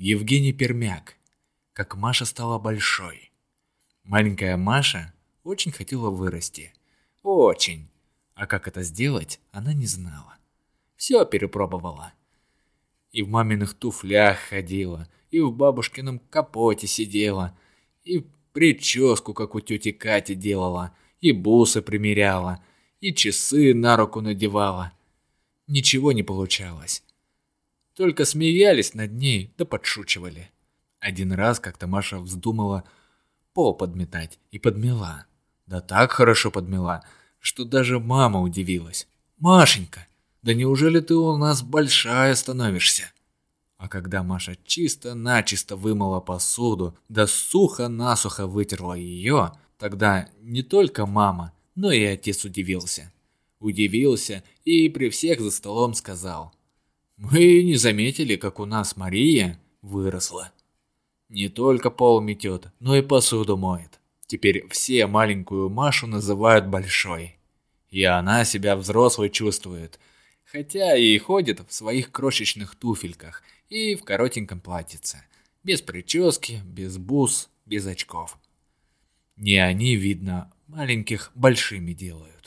Евгений Пермяк. Как Маша стала большой. Маленькая Маша очень хотела вырасти. Очень. А как это сделать, она не знала. Все перепробовала. И в маминых туфлях ходила, и в бабушкином капоте сидела, и прическу, как у тети Кати, делала, и бусы примеряла, и часы на руку надевала. Ничего не получалось. Только смеялись над ней да подшучивали. Один раз как-то Маша вздумала пол подметать и подмела. Да так хорошо подмела, что даже мама удивилась. «Машенька, да неужели ты у нас большая становишься?» А когда Маша чисто-начисто вымыла посуду, да сухо-насухо вытерла ее, тогда не только мама, но и отец удивился. Удивился и при всех за столом сказал. «Мы не заметили, как у нас Мария выросла. Не только пол метет, но и посуду моет. Теперь все маленькую Машу называют большой. И она себя взрослой чувствует, хотя и ходит в своих крошечных туфельках и в коротеньком платьице, без прически, без бус, без очков. Не они, видно, маленьких большими делают.